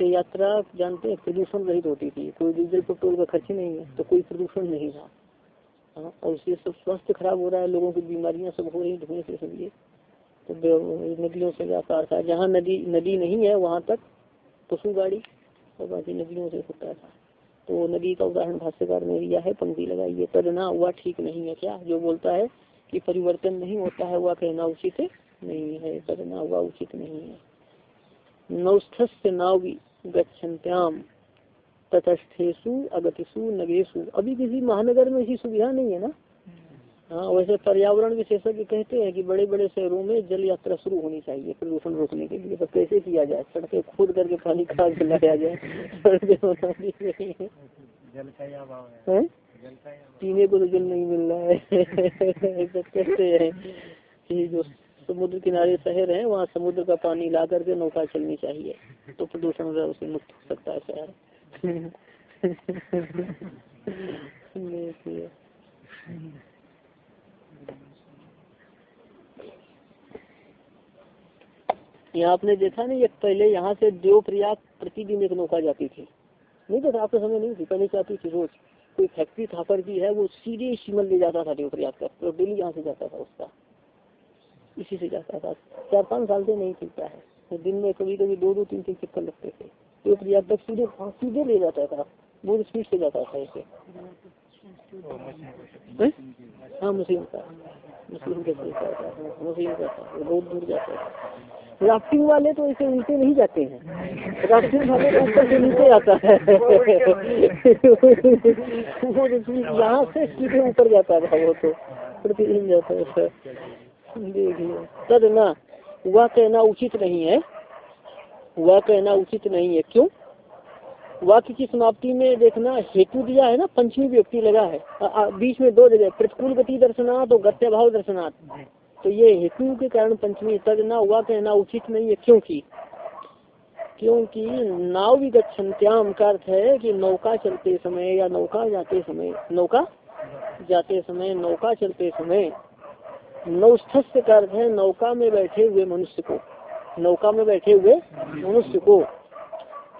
से यात्रा जानते हैं प्रदूषण रहित होती थी। कोई डीजल पेट्रोल का खर्च नहीं है तो कोई प्रदूषण नहीं था। हाँ, और इससे सब स्वास्थ्य खराब हो रहा है लोगों की बीमारियाँ सब हो रही धुएँ से सब ये तो नदियों से व्यापार था। जहाँ नदी नदी नहीं है वहाँ तक पशु गाड़ी और बाकी नदियों से होता था। तो नदी का उदाहरण भाष्यकार ने दिया है, पंक्ति लगाइए तदना हुआ ठीक नहीं है क्या? जो बोलता है कि परिवर्तन नहीं होता है वह कहना उचित नहीं है तदना हुआ उचित नहीं है। नौस्थस्य नाव गच्छन्त्याम तटस्थेशु अगतिशु नगेशु अभी किसी महानगर में ऐसी सुविधा नहीं है ना? हाँ वैसे पर्यावरण विशेषज्ञ कहते हैं कि बड़े बड़े शहरों में जल यात्रा शुरू होनी चाहिए प्रदूषण रोकने के लिए। तो कैसे किया जाए? सड़कें खोद करके पानी खा के लाया जाए पीने को तो जल नहीं मिल रहा है। कहते हैं कि जो समुद्र किनारे शहर हैं वहाँ समुद्र का पानी ला करके नौका चलनी चाहिए। तो प्रदूषण से मुक्त हो सकता है शहर देखिए यहाँ आपने देखा नहीं एक पहले यहाँ से देव प्रयाग प्रतिदिन एक नौका जाती थी। नहीं देखा आपके समय नहीं थी पहले जाती थी रोज। कोई फैक्ट्री थापर की है वो सीधे शिमल ले जाता था देव प्रयाग तक तो डेली यहाँ से जाता था उसका। इसी से जाता था। चार पाँच साल से नहीं चलता है। तो दिन में कभी कभी दो दो तीन तीन चक्कर लगते थे। देव प्रयाग तक सीधे हाँ, सीधे ले जाता था। बहुत स्पीड से जाता था इसे। हाँ? हाँ मशीन का चलता था हाँ, का था वो बहुत दूर जाता था राफ्टिंग वाले तो ऐसे उल्टे नहीं जाते हैं। राफ्टिंग वाले तो ऊपर से नीचे आता है। यहाँ से सीधे ऊपर जाता था वो तो प्रतिदिन जाता था देखिए तद ना वह कहना उचित नहीं है। वह कहना उचित नहीं है। क्यों? वाक्य की समाप्ति में देखना हेतु दिया है ना पंचमी व्यक्ति लगा है। आ, आ, बीच में दो जगह प्रतिकूल गति दर्शनाथ और गत्य भाव दर्शनाथ तो ये हेतु के कारण पंचमी तद ना हुआ कहना उचित नहीं है। क्योंकि क्योंकि नाव विगछन्त्याम का अर्थ है कि नौका चलते समय या नौका जाते समय नौका जाते समय नौका चलते समय नौस्थस्य का अर्थ है नौका में बैठे हुए मनुष्य को नौका में बैठे हुए मनुष्य को।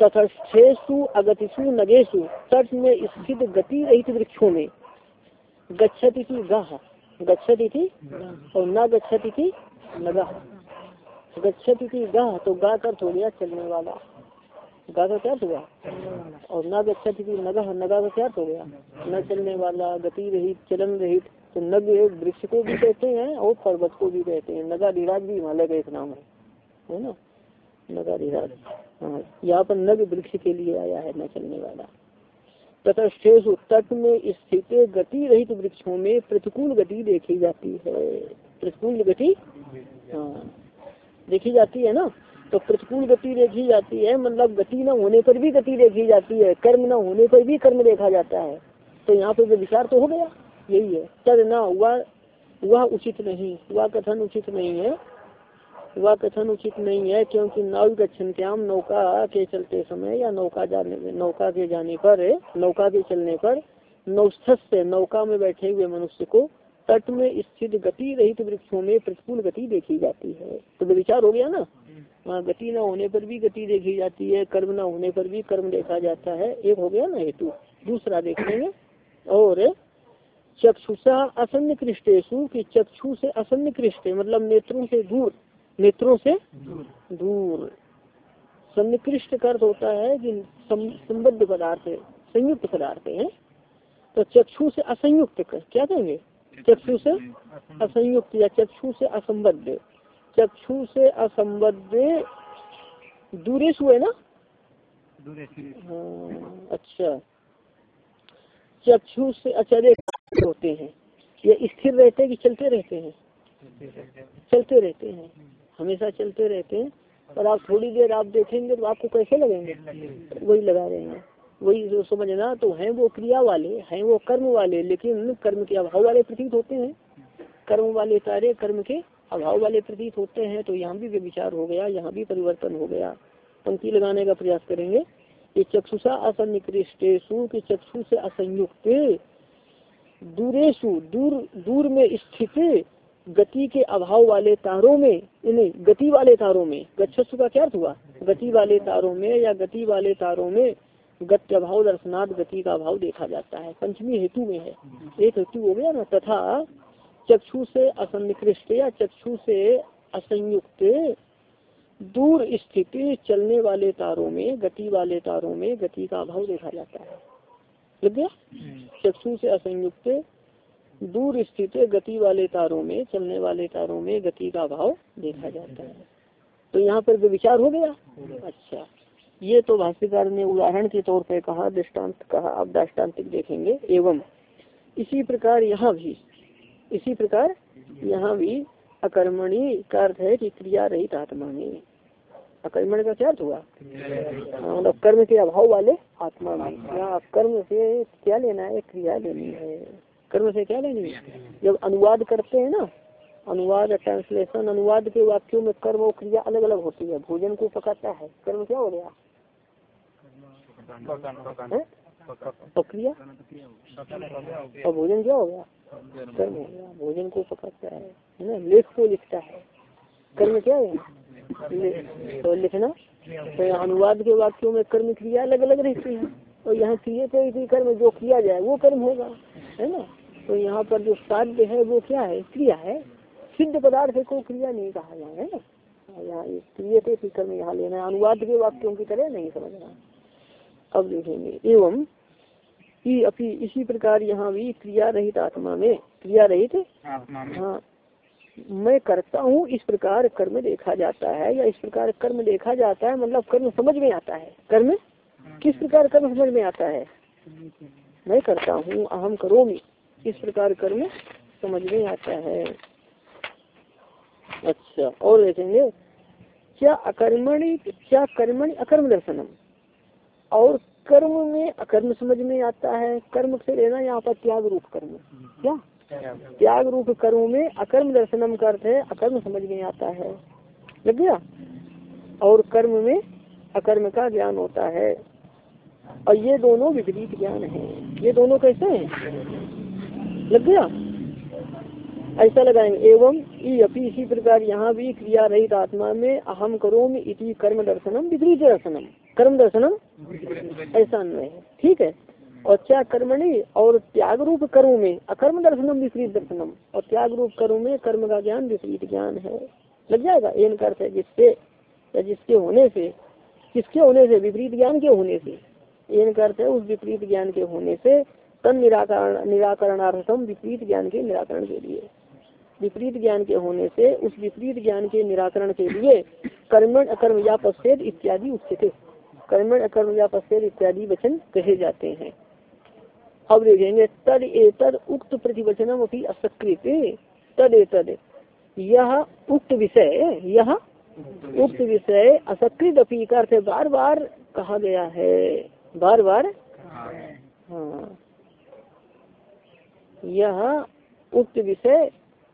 तटस्थेशु अगतिशु नगेशु तट में स्थित गति रहित वृक्षों में। गच्छति थी गाह गच्छति थी और न गच्छति थी नगह गच्छति थी गाह तो गा का अर्थ हो गया चलने वाला। गा का क्या हुआ और न गच्छति थी नगह नगा का क्या हो गया? न चलने वाला गति रहित चलन रहित तो नग वृक्ष को भी कहते हैं और पर्वत को भी कहते हैं। नगा धीराज भी हिमालय का एक नाम है। ना? नगा धीराज यहाँ पर नग वृक्ष के लिए आया है न चलने वाला। तथा शेष तट में स्थित गति रहित वृक्षों में प्रतिकूल गति देखी जाती है। प्रतिकूल गति? हाँ देखी जाती है ना? तो प्रतिकूल गति देखी जाती है मतलब गति न होने पर भी गति देखी जाती है, कर्म न होने पर भी कर्म देखा जाता है। तो यहाँ पे विचार तो हो गया, यही है। तद न वह वह उचित नहीं, वह कथन उचित नहीं है। वह कथन उचित नहीं है, क्योंकि नाव गच्छन्त्याम नौका के चलते समय या नौका जाने, नौका के जाने पर, नौका के चलने पर नौस्थस्थ नौका में बैठे हुए मनुष्य को तट में स्थित गति रहित वृक्षों में प्रतिकूल गति देखी जाती है। तो विचार हो गया ना? वहाँ गति न होने पर भी गति देखी जाती है, कर्म न होने पर भी कर्म देखा जाता है। एक हो गया ना हेतु? दूसरा देखेंगे और चक्षुषा असन्न की चक्षु से असन्न कृष्ट मतलब नेत्रों से दूर नेत्रों से दूर। सन्निकृष्ट का अर्थ होता है कि संबद्ध पदार्थ संयुक्त पदार्थ है तो चक्षु से असंयुक्त क्या कहेंगे? चक्षु से असंयुक्त या चक्षु से असंबद्ध। चक्षु से असंबद्ध दूरेश हुए ना? हाँ, अच्छा। चक्षु से अच्छा देख होते हैं। ये स्थिर रहते हैं कि चलते रहते हैं? चलते रहते हैं। हमेशा चलते रहते हैं, और आप थोड़ी देर आप देखेंगे तो आपको कैसे लगेंगे? वही लगा रहे हैं वही जो समझना तो हैं वो क्रिया वाले, हैं वो कर्म वाले, लेकिन कर्म के अभाव वाले प्रतीत होते हैं। कर्म वाले सारे कर्म के अभाव वाले प्रतीत होते हैं तो यहाँ भी विचार हो गया, यहाँ भी परिवर्तन हो गया। पंक्ति लगाने का प्रयास करेंगे। ये चक्षुषा असन्निकृष्टेशु की चक्षु से असंयुक्त दूरेशु दूर दूर में स्थित गति के अभाव वाले तारों में नहीं गति वाले तारों में गच्छस्व का क्या अर्थ हुआ? गति वाले तारों में या गति वाले तारों में गति अभाव दर्शनाथ गति का अभाव देखा जाता है। पंचमी हेतु में है। एक हेतु हो गया ना तथा चक्षु से असन्निकृष्ट या चक्षु से असंयुक्त दूर स्थित चलने वाले तारों में गति वाले तारों में गति का अभाव देखा जाता है। लग गया? चक्षु से असंयुक्त दूर स्थित गति वाले तारों में चलने वाले तारों में गति का अभाव देखा जाता है। तो यहाँ पर विचार हो गया? अच्छा। ये तो भाष्यकार ने उदाहरण के तौर पर कहा दृष्टांत कहा आप दृष्टान्तिक देखेंगे। एवं इसी प्रकार यहाँ भी इसी प्रकार यहाँ भी अकर्मणी का अर्थ है कि क्रिया रहित आत्मा में। अकर्मण का क्या अर्थ हुआ? हाँ, मतलब कर्म के अभाव वाले आत्मा में। कर्म से क्या लेना है? क्रिया लेनी है। कर्म से क्या लेनी है। जब अनुवाद करते हैं ना अनुवाद ट्रांसलेशन अनुवाद के वाक्यों में कर्म और क्रिया अलग अलग होती है। भोजन को पकाता है। कर्म क्या हो गया? है? और क्रिया और भोजन क्या हो गया? कर्म हो गया। भोजन को पकाता है है ना? लेख को लिखता है। कर्म क्या है? तो लिखना। तो अनुवाद के वाक्यों में कर्म क्रिया अलग अलग रहती है। और यहाँ क्रिया पे कर्म जो किया जाए वो कर्म होगा है ना? तो यहाँ पर जो साध्य है वो क्या है? क्रिया है। सिद्ध पदार्थ को क्रिया नहीं कहा जाए है ना? यहाँ क्रिय पे कर्म यहाँ लेना अनुवाद के वाक्यों की तरह नहीं समझना। अब देखेंगे। एवं कि अपनी इसी प्रकार यहाँ भी क्रिया रहित आत्मा में क्रिया रहित हाँ। मैं करता हूँ इस प्रकार कर्म देखा जाता है या इस प्रकार कर्म देखा जाता है मतलब कर्म समझ में आता है। कर्म? किस प्रकार कर्म समझ में आता है? मैं करता हूँ, अहम करोमी। इस प्रकार कर्म समझ में आता है? अच्छा और देखेंगे। क्या अकर्मणि, क्या कर्मणि अकर्म दर्शनम? और कर्म में अकर्म समझ में आता है। कर्म से लेना यहाँ पर त्याग रूप कर्म। क्या? त्याग रूप कर्म में अकर्म दर्शनम करते है, अकर्म समझ में आता है। लग गया? और कर्म में अकर्म का ज्ञान होता है। और ये दोनों विपरीत ज्ञान है। ये दोनों कैसे हैं? लग गया? ऐसा लगाएँगे। एवं ई अपी इसी प्रकार यहाँ भी क्रिया रहित आत्मा में अहम करोम इति कर्म दर्शनम विपरीत दर्शनम। कर्म दर्शनम? ऐसा अन्वय है। ठीक है। और क्या कर्मणि और त्याग रूप कर्म में अकर्म दर्शनम विपरीत दर्शनम। और त्याग रूप कर्म में कर्म का ज्ञान विपरीत ज्ञान है। लग जाएगा? एन है जिससे या जिसके होने से किसके होने से? विपरीत ज्ञान के होने से। एन है, उस विपरीत ज्ञान के होने से तन निराकरण, निराकरणार्थम विपरीत ज्ञान के निराकरण के लिए। विपरीत ज्ञान के होने से, उस विपरीत ज्ञान के निराकरण के लिए कर्मण, अकर्म या पश्चेद इत्यादि उचित कर्मण, अकर्म या पश्चेद इत्यादि वचन कहे जाते हैं। अब देखेंगे, तद एतद उक्त प्रतिवचनम अपनी असकृत तद एतद यह उक्त विषय, यह उक्त विषय असकृत अपी का अर्थ बार बार कहा गया है। बार बार हाँ। यह उक्त विषय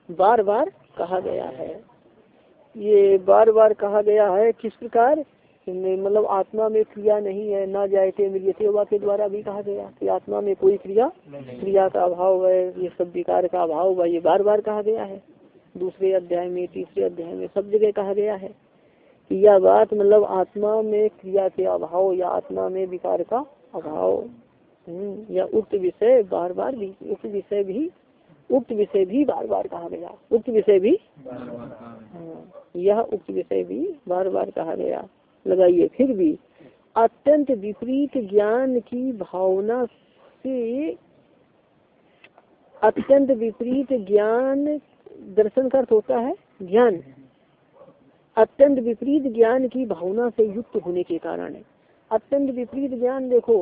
बार बार कहा गया है। ये बार बार कहा गया है किस प्रकार? मतलब आत्मा में क्रिया नहीं है ना जायते मृियते के द्वारा भी कहा गया कि आत्मा में कोई क्रिया क्रिया का अभाव है ये सब विकार का अभाव है ये बार बार कहा गया है। दूसरे अध्याय में तीसरे अध्याय में सब जगह कहा गया है कि यह बात मतलब आत्मा में क्रिया के अभाव या आत्मा में विकार का अभाव। या उक्त विषय बार बार भी उक्त विषय भी उक्त विषय भी बार बार कहा गया। उक्त विषय भी? हाँ, यह उक्त विषय भी बार बार कहा गया। लगाइए फिर भी। अत्यंत विपरीत ज्ञान की भावना से अत्यंत विपरीत ज्ञान दर्शन का अर्थ होता है। ज्ञान अत्यंत विपरीत ज्ञान की भावना से युक्त होने के कारण अत्यंत विपरीत ज्ञान देखो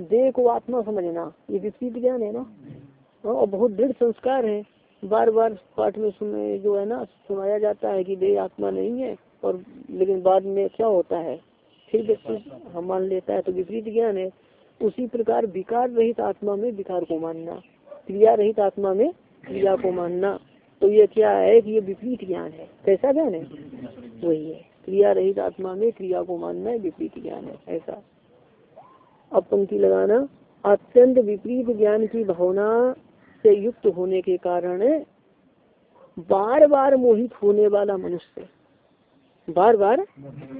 देह को आत्मा समझना, ये विपरीत ज्ञान है ना? और बहुत दृढ़ संस्कार है। बार बार पाठ में सुने, जो है ना, सुनाया जाता है कि देह आत्मा नहीं है, और लेकिन बाद में क्या होता है? फिर व्यक्ति हम मान लेता है तो विपरीत ज्ञान है। उसी प्रकार विकार रहित आत्मा में विकार को मानना, क्रिया रहित आत्मा में क्रिया को मानना। तो ये क्या है कि ये विपरीत ज्ञान है। कैसा ज्ञान है? वही है। क्रिया रहित आत्मा में क्रिया को मानना है विपरीत ज्ञान है। ऐसा। अब पंक्ति लगाना। अत्यंत विपरीत ज्ञान की भावना से युक्त होने के कारण बार बार मोहित होने वाला मनुष्य। बार बार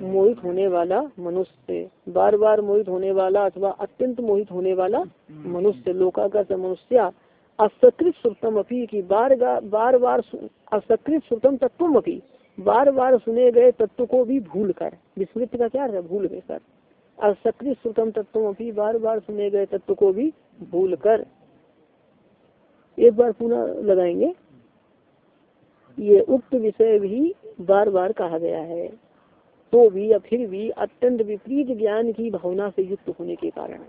मोहित होने वाला मनुष्य। बार बार मोहित होने वाला अथवा अत्यंत मोहित होने वाला मनुष्य। लोका का मनुष्य असकृत सुतम अपी की बार बार बार असकृत सुतम तत्व अपी। बार बार सुने गए तत्व को भी भूल कर, विस्मृत का क्या है भूल गए कर। असकृत सुतम तत्व अपी बार बार सुने गए तत्व को भी भूल कर। एक बार पुनः लगाएँगे। ये उक्त विषय भी बार बार कहा गया है। तो भी या फिर भी अत्यंत विपरीत ज्ञान की भावना से युक्त होने के कारण।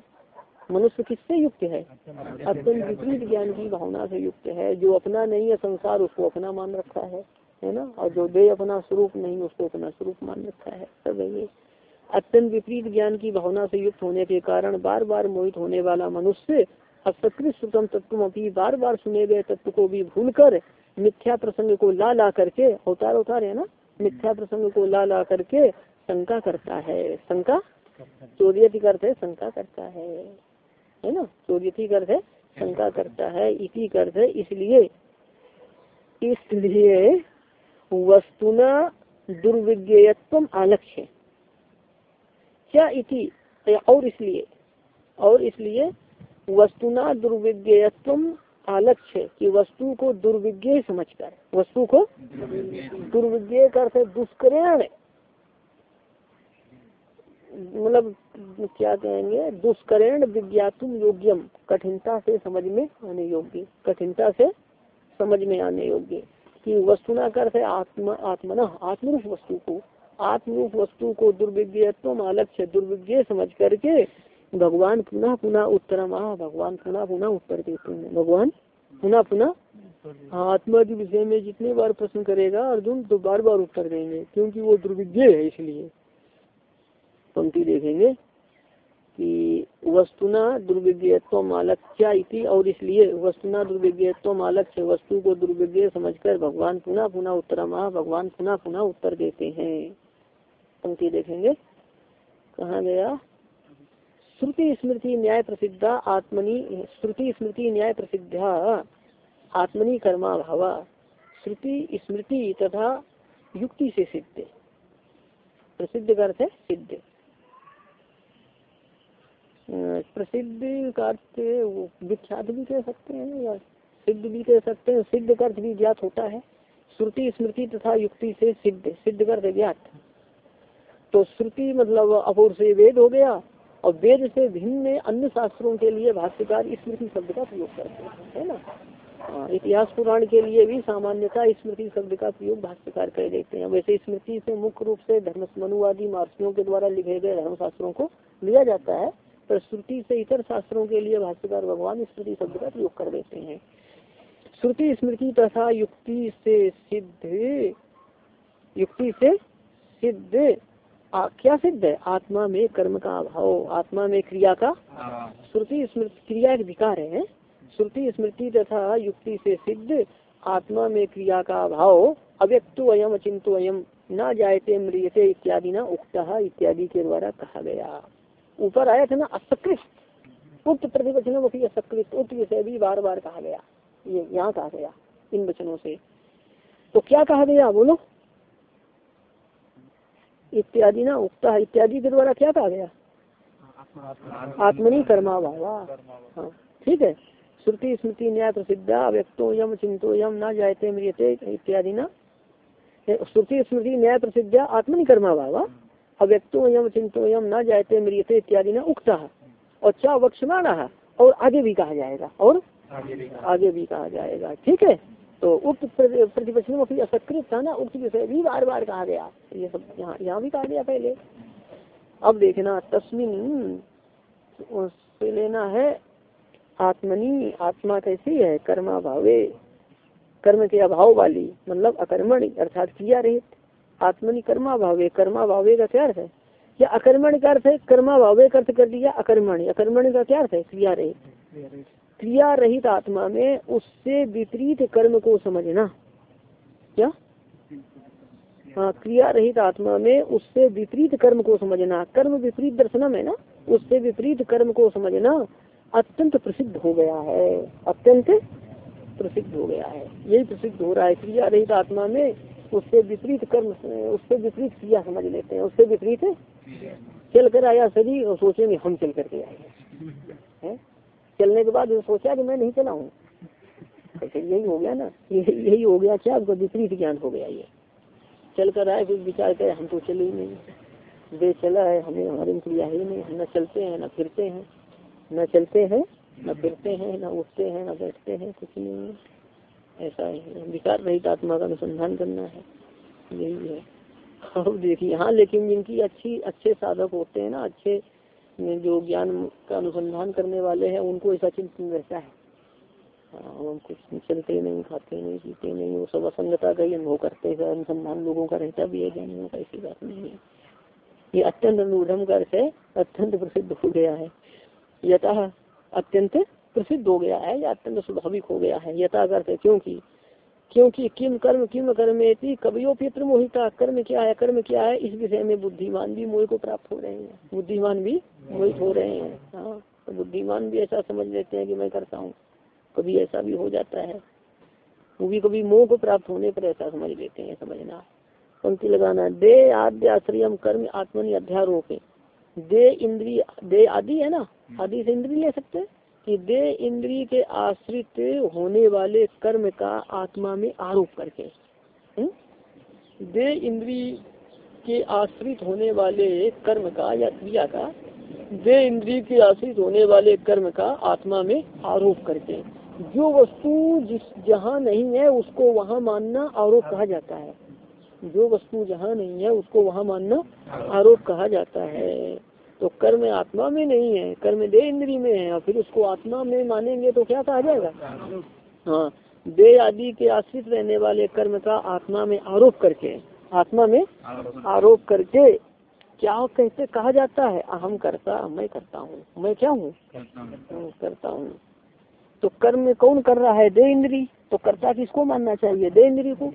मनुष्य किससे युक्त है? अत्यंत विपरीत ज्ञान की भावना से युक्त है। जो अपना नहीं है संसार उसको अपना मान रखा है है ना? और जो दे अपना स्वरूप नहीं उसको अपना स्वरूप मान रखा है। सब ये अत्यंत विपरीत ज्ञान की भावना से युक्त होने के कारण बार बार मोहित होने वाला मनुष्य असकृत सुतम तत्व अभी बार बार सुने गए तत्व को भी भूल कर मिथ्या प्रसंग को ला ला करके अवतार अवतार है ना? मिथ्या प्रसंग को ला ला करके शंका करता है। शंका? चौरियती करते शंका करता है। है ना? चौरियती करते शंका करता है इसी करते इसलिए इसलिए वस्तुना दुर्विज्ञत्व आलक्ष्य। क्या इति? और इसलिए और इसलिए वस्तुना दुर्विज्ञत्व आलक्ष्य कि वस्तु को दुर्विज्ञ समझकर वस्तु को दुर्विज्ञ करते दुष्करण मतलब क्या कहेंगे, दुष्करण विज्ञातुम योग्यम कठिनता से समझ में आने योग्य। कठिनता से समझ में आने योग्य। कि वस्तुना करते आत्मा, आत्मना, आत्मरूप वस्तु को, आत्मरूप वस्तु को दुर्विज्ञत्व आलक्ष्य, दुर्विज्ञ समझ करके भगवान पुनः पुनः उत्तर महा भगवान पुनः पुनः उत्तर देते हैं। भगवान पुनः पुनः आत्मा के विषय में जितने बार प्रश्न करेगा, अर्जुन तो बार बार उत्तर देंगे, क्योंकि वो दुर्विज्ञ है इसलिए। पंक्ति देखेंगे कि वस्तुना दुर्विज्ञत्व मालक क्या इति, और इसलिए वस्तुना दुर्विज्ञत्व मालक से वस्तु को दुर्विज्ञ समझकर भगवान पुनः पुनः उत्तर महा भगवान पुनः पुनः उत्तर देते हैं। पंक्ति देखेंगे। कहा गया, श्रुति स्मृति न्याय प्रसिद्धा आत्मनि, श्रुति स्मृति न्याय प्रसिद्धा आत्मनि कर्मा भावा श्रुति स्मृति तथा युक्ति से सिद्ध। प्रसिद्ध का अर्थ है सिद्ध। प्रसिद्ध का विख्यात भी कह सकते हैं या सिद्ध भी कह सकते हैं। सिद्ध का अर्थ भी ज्ञात होता है। श्रुति, स्मृति तथा युक्ति से सिद्ध सिद्ध का अर्थ ज्ञात। तो श्रुति मतलब अपूर्व से वेद हो गया और वेद से भिन्न अन्य शास्त्रों के लिए भाष्यकार स्मृति शब्द का प्रयोग करते हैं, है ना? इतिहास पुराण के लिए भी सामान्यता स्मृति शब्द का प्रयोग भाष्यकार कर देते हैं। वैसे स्मृति से मुख्य रूप से धर्म मनुवादी महर्षियों के द्वारा लिखे गए धर्म शास्त्रों को लिया जाता है। पर श्रुति से इतर शास्त्रों के लिए भाष्यकार भगवान स्मृति शब्द का प्रयोग कर देते हैं। श्रुति स्मृति तथा युक्ति से सिद्ध युक्ति से सिद्ध आ, क्या सिद्ध है। आत्मा में कर्म का अभाव आत्मा में क्रिया का श्रुति स्मृति क्रिया एक विकार है। श्रुति स्मृति तथा युक्ति से सिद्ध आत्मा में क्रिया का अभाव अव्यक्तो अयम अचिंतो अयम न जायते मृियते इत्यादि न उक्ता इत्यादि के द्वारा कहा गया। ऊपर आया था ना असकृत उक्त प्रतिवचनों की असकृत उक्त विषय भी बार बार कहा गया। ये यहाँ कहा गया, इन वचनों से। तो क्या कहा गया? बोलो। इत्यादि ना, उक्ता इत्यादि के द्वारा क्या कहा गया? आत्मनि कर्मा भावा हाँ ठीक है। श्रुति, स्मृति, न्याय प्रसिद्धा, व्यक्तो यम, चिंतो यम, न जायते मृियते इत्यादि ना। श्रुति, स्मृति, न्याय प्रसिद्धा, आत्मनि कर्मा भावा अव्यक्तो यम चिंतो यम न जायते मृियते इत्यादि ना उक्ता। और चा वक्षमाण और आगे भी कहा जाएगा और आगे भी कहा। जाएगा ठीक है? तो उक्त प्रतिपक्ष में असकृत था ना उक्त विषय भी बार बार कहा गया। ये सब यहाँ यहाँ भी कहा गया पहले। अब देखना तस्मिन लेना है आत्मनी आत्मा कैसी है? कर्मा भावे कर्म के अभाव वाली मतलब अकर्मणी अर्थात किया रहित आत्मनि कर्मा भावे कर्मा भावे का क्या अर्थ है? या अकर्मण का अर्थ है कर्मा भावे का अर्थ कर दिया अकर्मण। अकर्मण का क्या अर्थ है? क्रिया रहित। क्रिया रहित आत्मा में उससे विपरीत कर्म को समझना। क्या? हाँ क्रिया रहित आत्मा में उससे विपरीत कर्म को समझना। कर्म विपरीत दर्शनम है ना? उससे विपरीत कर्म को समझना अत्यंत प्रसिद्ध हो गया है। अत्यंत प्रसिद्ध हो गया है। यही प्रसिद्ध हो रहा है। क्रिया रहित आत्मा में उससे विपरीत कर्म, उससे विपरीत क्रिया समझ लेते हैं, उससे विपरीत चल कर आया शरीर और सोचे सोचेंगे हम चल करके आए हैं। चलने के बाद सोचा कि मैं नहीं चला हूँ ऐसे यही हो गया ना यही हो गया क्या आपको विपरीत ज्ञान हो गया ये। चल कर आए, फिर विचार करे हम तो चले ही नहीं। वे चला है, हमें, हमारे क्रिया ही नहीं, हम न चलते हैं, न फिरते हैं। न चलते हैं, न फिरते हैं, न उठते हैं, न बैठते हैं, कुछ नहीं। है ऐसा है विकार रहित आत्मा का अनुसंधान करना है। यही है। और देखिए हाँ लेकिन जिनकी अच्छी, अच्छे साधक होते हैं ना, अच्छे जो ज्ञान का अनुसंधान करने वाले हैं, उनको ऐसा चिंतन रहता है। हाँ हम कुछ चलते नहीं, खाते नहीं, पीते नहीं, वो सब असंगता का ही अनुभव करते हैं। अनुसंधान लोगों का रहता भी है, ज्ञानियों का, ऐसी बात नहीं है। ये अत्यंत अनुधम का अर्थ है अत्यंत प्रसिद्ध हो गया है। यथा अत्यंत प्रसिद्ध हो गया है, या अत्यंत स्वाभाविक हो गया है, यथा है क्योंकि क्योंकि किम कर्म किम कर्म कवियो पित्र मोहिता कर्म क्या है, कर्म क्या है, इस विषय में बुद्धिमान भी मोह को प्राप्त हो रहे हैं। बुद्धिमान भी मोहित हो रहे हैं। हाँ तो बुद्धिमान भी ऐसा समझ लेते हैं कि मैं करता हूँ, कभी ऐसा भी हो जाता है। वो भी कभी मोह को प्राप्त होने पर ऐसा समझ लेते हैं, समझना। पंक्ति लगाना, दे आद्य आश्रयम कर्म आत्मनि अध्यारोप। दे इंद्रिय, दे आदि है ना? आदि से इंद्रिय ले सकते कि दे इंद्रिय के आश्रित होने वाले कर्म का आत्मा में आरोप करके। हुँ? दे इंद्रिय के आश्रित होने वाले कर्म का या क्रिया का दे इंद्रिय के आश्रित होने वाले कर्म का आत्मा में आरोप करके। जो वस्तु जिस जहाँ नहीं है, उसको वहाँ मानना आरोप कहा जाता है। जो वस्तु जहाँ नहीं है, उसको वहाँ मानना आरोप कहा जाता है। तो कर्म आत्मा में नहीं है, कर्म दे इंद्री में है, और फिर उसको आत्मा में मानेंगे तो क्या कहा जाएगा? हाँ दे आदि के आश्रित रहने वाले कर्म का आत्मा में आरोप करके, आत्मा में आरोप करके क्या कहते, कहा जाता है? अहम करता, मैं करता हूँ। मैं क्या हूँ? करता हूँ। तो कर्म कौन कर रहा है? दे इंद्री। तो कर्ता किसको मानना चाहिए? दे इंद्री को?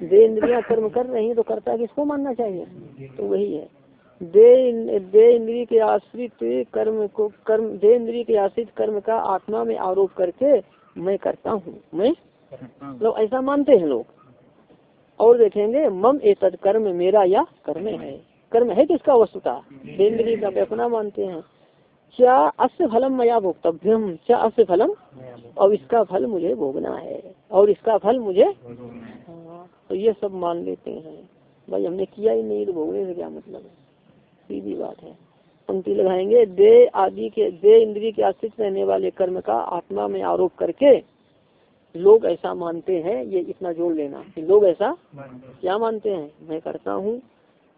दे इंद्रिया कर्म कर रही है तो कर्ता किसको मानना चाहिए? तो वही है। दे दे इंद्री के आश्रित कर्म को कर्म दे इंद्री के आश्रित कर्म का आत्मा में आरोप करके मैं करता हूँ। मैं? मतलब ऐसा मानते हैं लोग। और देखेंगे मम एतद कर्म मेरा या कर्म है। कर्म है किसका वस्तुता? इंद्रिय का अपना मानते हैं। क्या अस्य फलम मया भोक्तव्यम? क्या अस्य फलम? और इसका फल मुझे भोगना है। और इसका फल मुझे हाँ, तो ये सब मान लेते हैं। भाई हमने किया ही नहीं तो भोगने से क्या मतलब है? सीधी बात है। पंक्ति लगाएँगे दे आदि के दे इंद्रिय के आश्रित रहने वाले कर्म का आत्मा में आरोप करके लोग ऐसा मानते हैं ये इतना जोड़ लेना कि लोग ऐसा क्या मानते हैं? मैं करता हूँ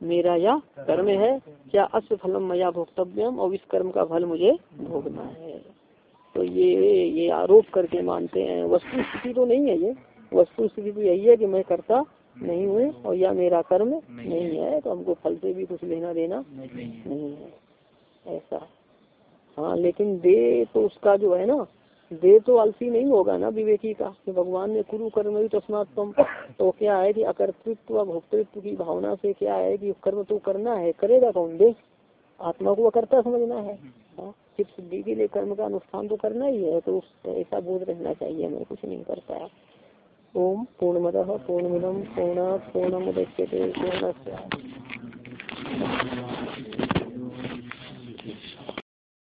मेरा या कर्म है क्या अश्व फलम मया भोक्तव्यम और इस कर्म का फल मुझे भोगना है। तो ये ये आरोप करके मानते हैं। वस्तु स्थिति तो नहीं है ये। वस्तु स्थिति तो यही है कि मैं करता नहीं हुए और या मेरा कर्म नहीं है। तो हमको फल से भी कुछ लेना देना नहीं है। ऐसा। हाँ लेकिन दे तो उसका जो है ना दे तो आलसी नहीं होगा ना विवेकी का कि भगवान ने कुरु कर्म ही तस्मात तुम तो क्या है कि अकर्तृत्व भोक्तृत्व की भावना से क्या है कि कर्म तो करना है करेगा कौन दे? आत्मा को अकर्ता समझना है। हाँ सिर्फ़ सिद्धि के लिए कर्म का अनुष्ठान तो करना ही है तो ऐसा बोध रहना चाहिए मैं कुछ नहीं करता है ओम पूर्णमद पूर्णमिदम पूर्ण पूर्णमुदच्यते पूर्ण